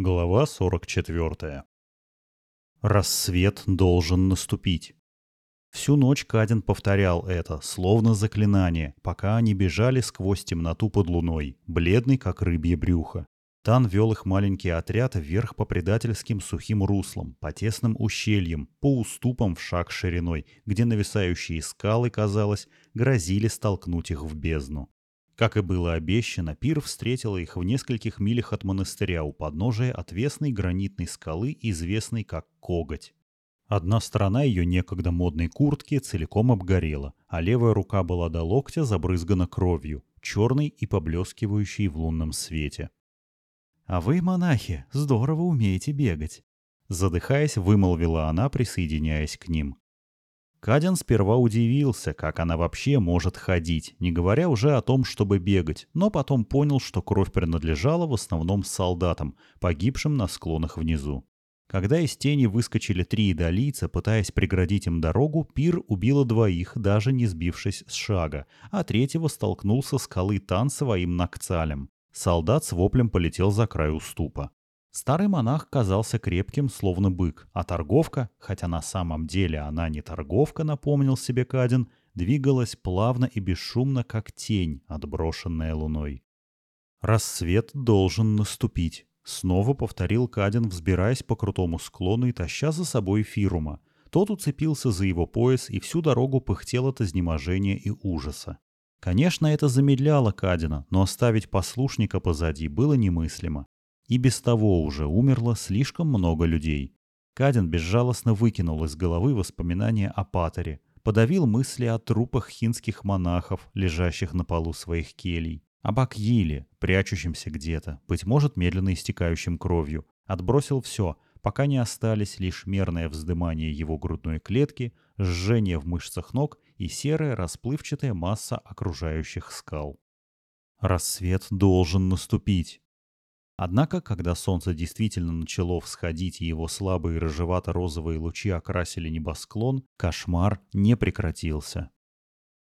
Глава 44. Рассвет должен наступить. Всю ночь Кадин повторял это, словно заклинание, пока они бежали сквозь темноту под луной, бледный, как рыбье брюхо. Тан вел их маленький отряд вверх по предательским сухим руслам, по тесным ущельям, по уступам в шаг шириной, где нависающие скалы, казалось, грозили столкнуть их в бездну. Как и было обещано, пир встретил их в нескольких милях от монастыря у подножия отвесной гранитной скалы, известной как Коготь. Одна сторона ее некогда модной куртки целиком обгорела, а левая рука была до локтя забрызгана кровью, черной и поблескивающей в лунном свете. «А вы, монахи, здорово умеете бегать!» Задыхаясь, вымолвила она, присоединяясь к ним. Каден сперва удивился, как она вообще может ходить, не говоря уже о том, чтобы бегать, но потом понял, что кровь принадлежала в основном солдатам, погибшим на склонах внизу. Когда из тени выскочили три идолийца, пытаясь преградить им дорогу, Пир убила двоих, даже не сбившись с шага, а третьего столкнулся с скалы Тан своим накцалем. Солдат с воплем полетел за край уступа. Старый монах казался крепким, словно бык, а торговка, хотя на самом деле она не торговка, напомнил себе Кадин, двигалась плавно и бесшумно, как тень, отброшенная луной. «Рассвет должен наступить», — снова повторил Кадин, взбираясь по крутому склону и таща за собой Фирума. Тот уцепился за его пояс и всю дорогу пыхтел от изнеможения и ужаса. Конечно, это замедляло Кадина, но оставить послушника позади было немыслимо. И без того уже умерло слишком много людей. Кадин безжалостно выкинул из головы воспоминания о Патере, подавил мысли о трупах хинских монахов, лежащих на полу своих келий, об Акьиле, прячущемся где-то, быть может, медленно истекающим кровью, отбросил все, пока не остались лишь мерное вздымание его грудной клетки, жжение в мышцах ног и серая расплывчатая масса окружающих скал. Рассвет должен наступить. Однако, когда солнце действительно начало всходить и его слабые рыжевато-розовые лучи окрасили небосклон, кошмар не прекратился.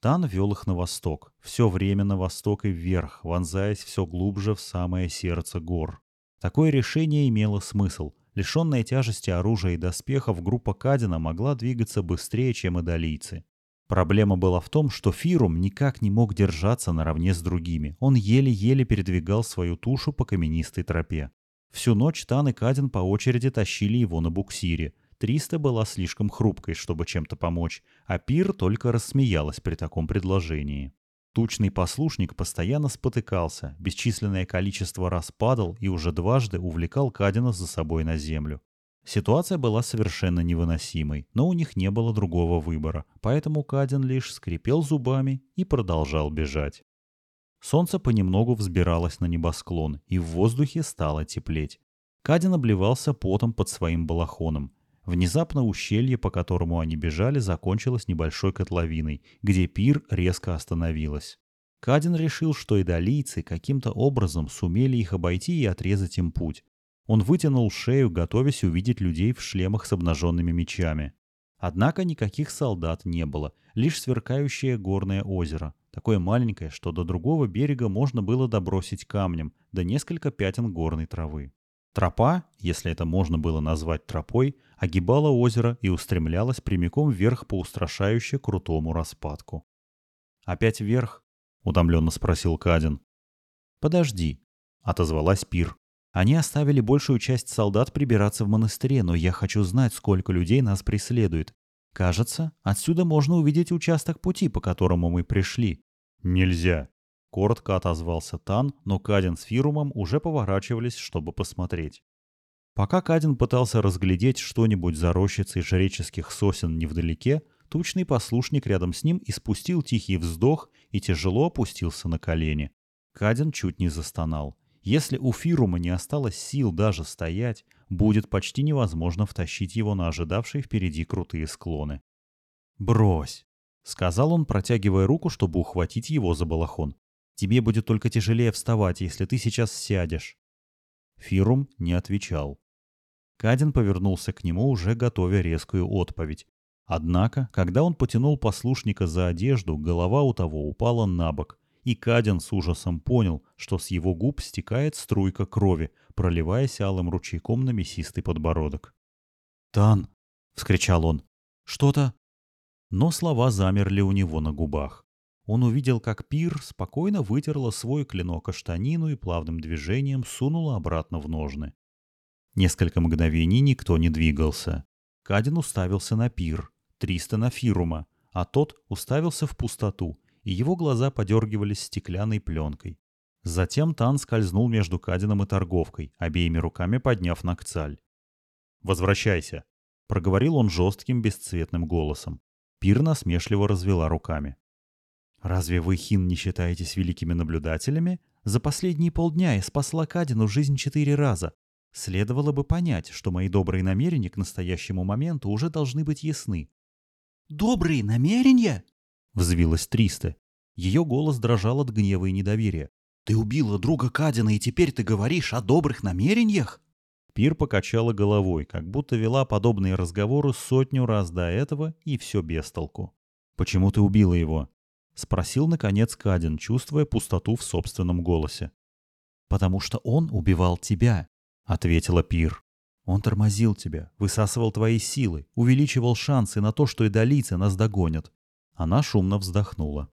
Тан вел их на восток, все время на восток и вверх, вонзаясь все глубже в самое сердце гор. Такое решение имело смысл. Лишенная тяжести оружия и доспехов, группа Кадина могла двигаться быстрее, чем идолийцы. Проблема была в том, что Фирум никак не мог держаться наравне с другими. Он еле-еле передвигал свою тушу по каменистой тропе. Всю ночь Тан и Кадин по очереди тащили его на буксире. Триста была слишком хрупкой, чтобы чем-то помочь, а Пир только рассмеялась при таком предложении. Тучный послушник постоянно спотыкался, бесчисленное количество раз падал и уже дважды увлекал Кадина за собой на землю. Ситуация была совершенно невыносимой, но у них не было другого выбора, поэтому Кадин лишь скрипел зубами и продолжал бежать. Солнце понемногу взбиралось на небосклон, и в воздухе стало теплеть. Кадин обливался потом под своим балахоном. Внезапно ущелье, по которому они бежали, закончилось небольшой котловиной, где пир резко остановилась. Кадин решил, что идолийцы каким-то образом сумели их обойти и отрезать им путь. Он вытянул шею, готовясь увидеть людей в шлемах с обнаженными мечами. Однако никаких солдат не было, лишь сверкающее горное озеро, такое маленькое, что до другого берега можно было добросить камнем, да несколько пятен горной травы. Тропа, если это можно было назвать тропой, огибала озеро и устремлялась прямиком вверх по устрашающе крутому распадку. «Опять вверх?» — утомленно спросил Кадин. «Подожди», — отозвалась Пир. Они оставили большую часть солдат прибираться в монастыре, но я хочу знать, сколько людей нас преследует. Кажется, отсюда можно увидеть участок пути, по которому мы пришли. Нельзя. Коротко отозвался Тан, но Кадин с Фирумом уже поворачивались, чтобы посмотреть. Пока Кадин пытался разглядеть что-нибудь за рощицей жреческих сосен невдалеке, тучный послушник рядом с ним испустил тихий вздох и тяжело опустился на колени. Кадин чуть не застонал. Если у Фирума не осталось сил даже стоять, будет почти невозможно втащить его на ожидавшие впереди крутые склоны. «Брось!» — сказал он, протягивая руку, чтобы ухватить его за балахон. «Тебе будет только тяжелее вставать, если ты сейчас сядешь». Фирум не отвечал. Кадин повернулся к нему, уже готовя резкую отповедь. Однако, когда он потянул послушника за одежду, голова у того упала на бок, и Кадин с ужасом понял, что с его губ стекает струйка крови, проливаясь алым ручейком на мясистый подбородок. «Тан!» — вскричал он. «Что-то...» Но слова замерли у него на губах. Он увидел, как Пир спокойно вытерла свой клинок о штанину и плавным движением сунула обратно в ножны. Несколько мгновений никто не двигался. Кадин уставился на Пир, Триста на Фирума, а тот уставился в пустоту, и его глаза подергивались стеклянной пленкой. Затем Тан скользнул между Кадином и торговкой, обеими руками подняв Накцаль. «Возвращайся», — проговорил он жестким бесцветным голосом. Пир насмешливо развела руками. «Разве вы, Хин, не считаетесь великими наблюдателями? За последние полдня я спасла Кадину жизнь четыре раза. Следовало бы понять, что мои добрые намерения к настоящему моменту уже должны быть ясны. «Добрые намерения?» — взвилась Триста. Ее голос дрожал от гнева и недоверия. «Ты убила друга Кадина, и теперь ты говоришь о добрых намерениях?» Пир покачала головой, как будто вела подобные разговоры сотню раз до этого, и все без толку. «Почему ты убила его?» — спросил, наконец, Кадин, чувствуя пустоту в собственном голосе. «Потому что он убивал тебя», — ответила Пир. Он тормозил тебя, высасывал твои силы, увеличивал шансы на то, что идолийцы нас догонят. Она шумно вздохнула.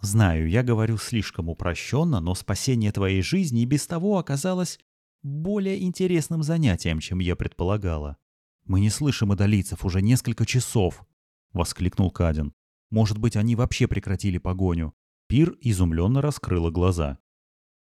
Знаю, я говорю слишком упрощенно, но спасение твоей жизни и без того оказалось более интересным занятием, чем я предполагала. Мы не слышим идолийцев уже несколько часов, — воскликнул Кадин. Может быть, они вообще прекратили погоню. Пир изумленно раскрыла глаза.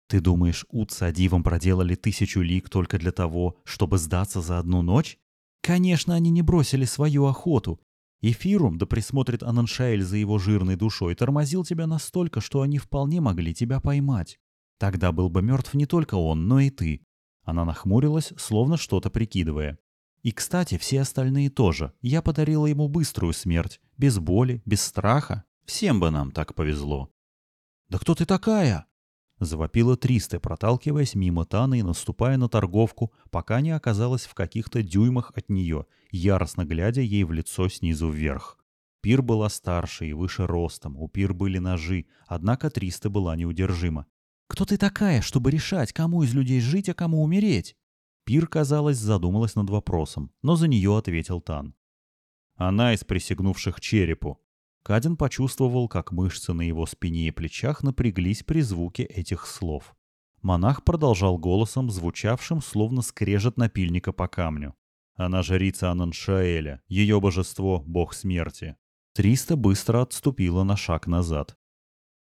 Ты думаешь, Ут с Адивом проделали тысячу лиг только для того, чтобы сдаться за одну ночь? Конечно, они не бросили свою охоту. Эфирум, да присмотрит Ананшаэль за его жирной душой, тормозил тебя настолько, что они вполне могли тебя поймать. Тогда был бы мертв не только он, но и ты. Она нахмурилась, словно что-то прикидывая. И, кстати, все остальные тоже. Я подарила ему быструю смерть. Без боли, без страха. Всем бы нам так повезло. «Да кто ты такая?» Завопила Триста, проталкиваясь мимо Таны и наступая на торговку, пока не оказалась в каких-то дюймах от нее, яростно глядя ей в лицо снизу вверх. Пир была старше и выше ростом, у Пир были ножи, однако Триста была неудержима. «Кто ты такая, чтобы решать, кому из людей жить, а кому умереть?» Пир, казалось, задумалась над вопросом, но за нее ответил Тан. «Она из присягнувших черепу», Кадин почувствовал, как мышцы на его спине и плечах напряглись при звуке этих слов. Монах продолжал голосом, звучавшим, словно скрежет напильника по камню. Она жрица Ананшаэля, ее божество — бог смерти. Триста быстро отступила на шаг назад.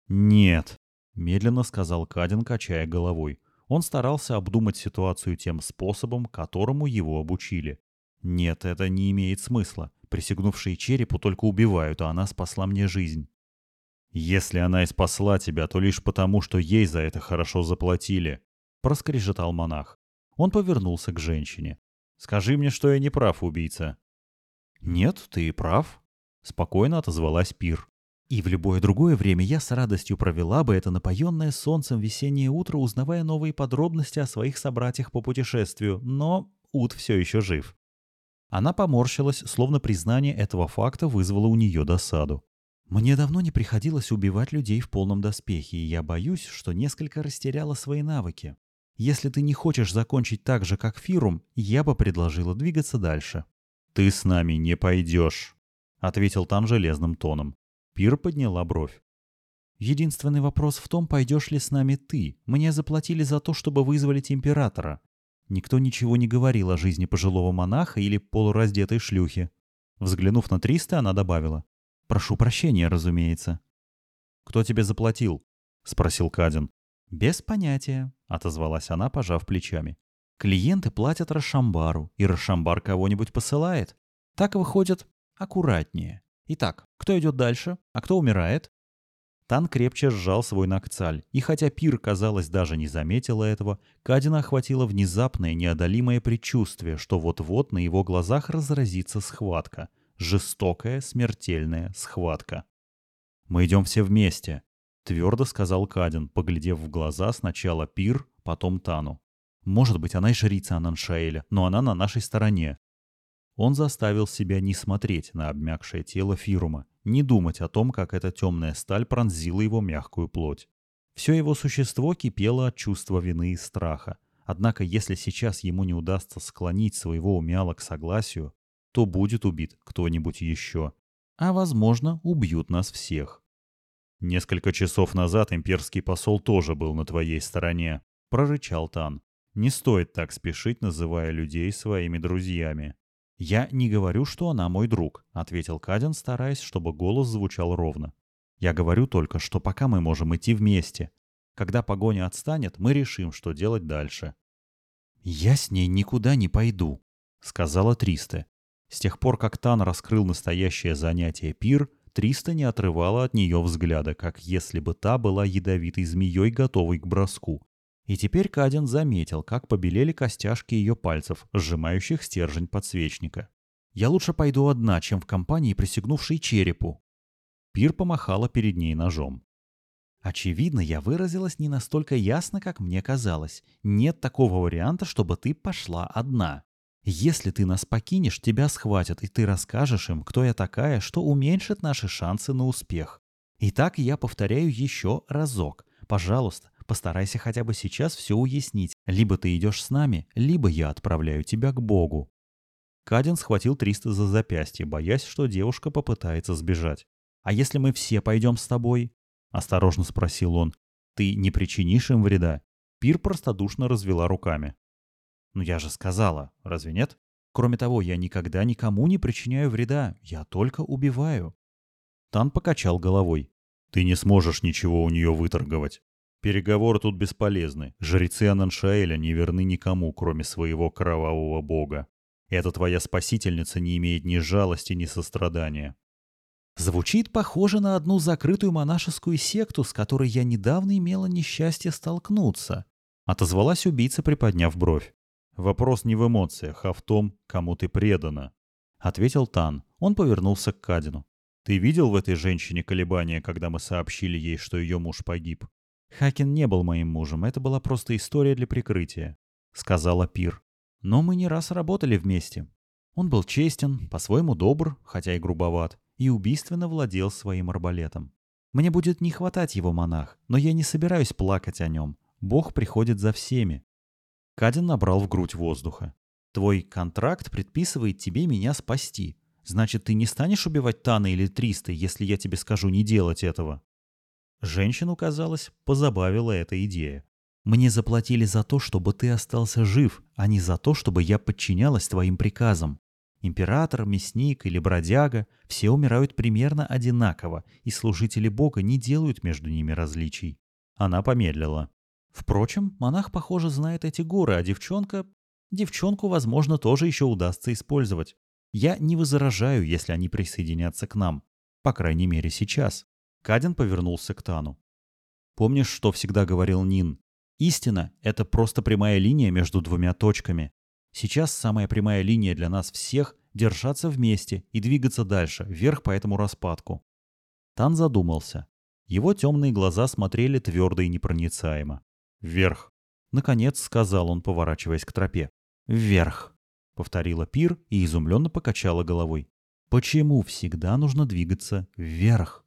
«Нет», — медленно сказал Кадин, качая головой. Он старался обдумать ситуацию тем способом, которому его обучили. «Нет, это не имеет смысла. Присягнувшие черепу только убивают, а она спасла мне жизнь. «Если она и спасла тебя, то лишь потому, что ей за это хорошо заплатили», — проскрежетал монах. Он повернулся к женщине. «Скажи мне, что я не прав, убийца». «Нет, ты прав», — спокойно отозвалась Пир. «И в любое другое время я с радостью провела бы это напоенное солнцем весеннее утро, узнавая новые подробности о своих собратьях по путешествию, но Ут все еще жив. Она поморщилась, словно признание этого факта вызвало у нее досаду. «Мне давно не приходилось убивать людей в полном доспехе, и я боюсь, что несколько растеряла свои навыки. Если ты не хочешь закончить так же, как Фирум, я бы предложила двигаться дальше». «Ты с нами не пойдешь», — ответил Тан железным тоном. Пир подняла бровь. «Единственный вопрос в том, пойдешь ли с нами ты. Мне заплатили за то, чтобы вызволить императора. Никто ничего не говорил о жизни пожилого монаха или полураздетой шлюхи. Взглянув на Триста, она добавила. «Прошу прощения, разумеется». «Кто тебе заплатил?» — спросил Кадин. «Без понятия», — отозвалась она, пожав плечами. «Клиенты платят Рашамбару, и Рашамбар кого-нибудь посылает. Так выходит аккуратнее. Итак, кто идет дальше, а кто умирает?» Тан крепче сжал свой ногцаль, и хотя Пир, казалось, даже не заметила этого, Кадина охватило внезапное неодолимое предчувствие, что вот-вот на его глазах разразится схватка. Жестокая, смертельная схватка. «Мы идем все вместе», — твердо сказал Кадин, поглядев в глаза сначала Пир, потом Тану. «Может быть, она и жрица Ананшаэля, но она на нашей стороне. Он заставил себя не смотреть на обмякшее тело Фирума, не думать о том, как эта темная сталь пронзила его мягкую плоть. Все его существо кипело от чувства вины и страха. Однако, если сейчас ему не удастся склонить своего умяла к согласию, то будет убит кто-нибудь еще. А, возможно, убьют нас всех. «Несколько часов назад имперский посол тоже был на твоей стороне», — прорычал Тан. «Не стоит так спешить, называя людей своими друзьями». «Я не говорю, что она мой друг», — ответил Каден, стараясь, чтобы голос звучал ровно. «Я говорю только, что пока мы можем идти вместе. Когда погоня отстанет, мы решим, что делать дальше». «Я с ней никуда не пойду», — сказала Триста. С тех пор, как Тан раскрыл настоящее занятие пир, Триста не отрывала от нее взгляда, как если бы та была ядовитой змеей, готовой к броску. И теперь Каден заметил, как побелели костяшки ее пальцев, сжимающих стержень подсвечника. «Я лучше пойду одна, чем в компании, присягнувшей черепу». Пир помахала перед ней ножом. «Очевидно, я выразилась не настолько ясно, как мне казалось. Нет такого варианта, чтобы ты пошла одна. Если ты нас покинешь, тебя схватят, и ты расскажешь им, кто я такая, что уменьшит наши шансы на успех. Итак, я повторяю еще разок. Пожалуйста, постарайся хотя бы сейчас все уяснить. Либо ты идешь с нами, либо я отправляю тебя к Богу. Кадин схватил Триста за запястье, боясь, что девушка попытается сбежать. «А если мы все пойдем с тобой?» — осторожно спросил он. «Ты не причинишь им вреда?» Пир простодушно развела руками. «Ну я же сказала, разве нет? Кроме того, я никогда никому не причиняю вреда, я только убиваю». Тан покачал головой. «Ты не сможешь ничего у нее выторговать. Переговоры тут бесполезны. Жрецы Ананшаэля не верны никому, кроме своего кровавого бога. Эта твоя спасительница не имеет ни жалости, ни сострадания. Звучит похоже на одну закрытую монашескую секту, с которой я недавно имела несчастье столкнуться. Отозвалась убийца, приподняв бровь. Вопрос не в эмоциях, а в том, кому ты предана. Ответил Тан. Он повернулся к Кадину. Ты видел в этой женщине колебания, когда мы сообщили ей, что ее муж погиб? Хакин не был моим мужем, это была просто история для прикрытия, сказала Пир. Но мы не раз работали вместе. Он был честен, по-своему добр, хотя и грубоват, и убийственно владел своим арбалетом. Мне будет не хватать его монах, но я не собираюсь плакать о нем. Бог приходит за всеми. Кадин набрал в грудь воздуха. Твой контракт предписывает тебе меня спасти. Значит, ты не станешь убивать Тана или Триста, если я тебе скажу не делать этого. Женщину, казалось, позабавила эта идея. «Мне заплатили за то, чтобы ты остался жив, а не за то, чтобы я подчинялась твоим приказам. Император, мясник или бродяга – все умирают примерно одинаково, и служители Бога не делают между ними различий». Она помедлила. Впрочем, монах, похоже, знает эти горы, а девчонка... Девчонку, возможно, тоже еще удастся использовать. Я не возражаю, если они присоединятся к нам. По крайней мере, сейчас. Кадин повернулся к Тану. «Помнишь, что всегда говорил Нин? Истина — это просто прямая линия между двумя точками. Сейчас самая прямая линия для нас всех — держаться вместе и двигаться дальше, вверх по этому распадку». Тан задумался. Его темные глаза смотрели твердо и непроницаемо. «Вверх!» — наконец сказал он, поворачиваясь к тропе. «Вверх!» — повторила Пир и изумленно покачала головой. «Почему всегда нужно двигаться вверх?»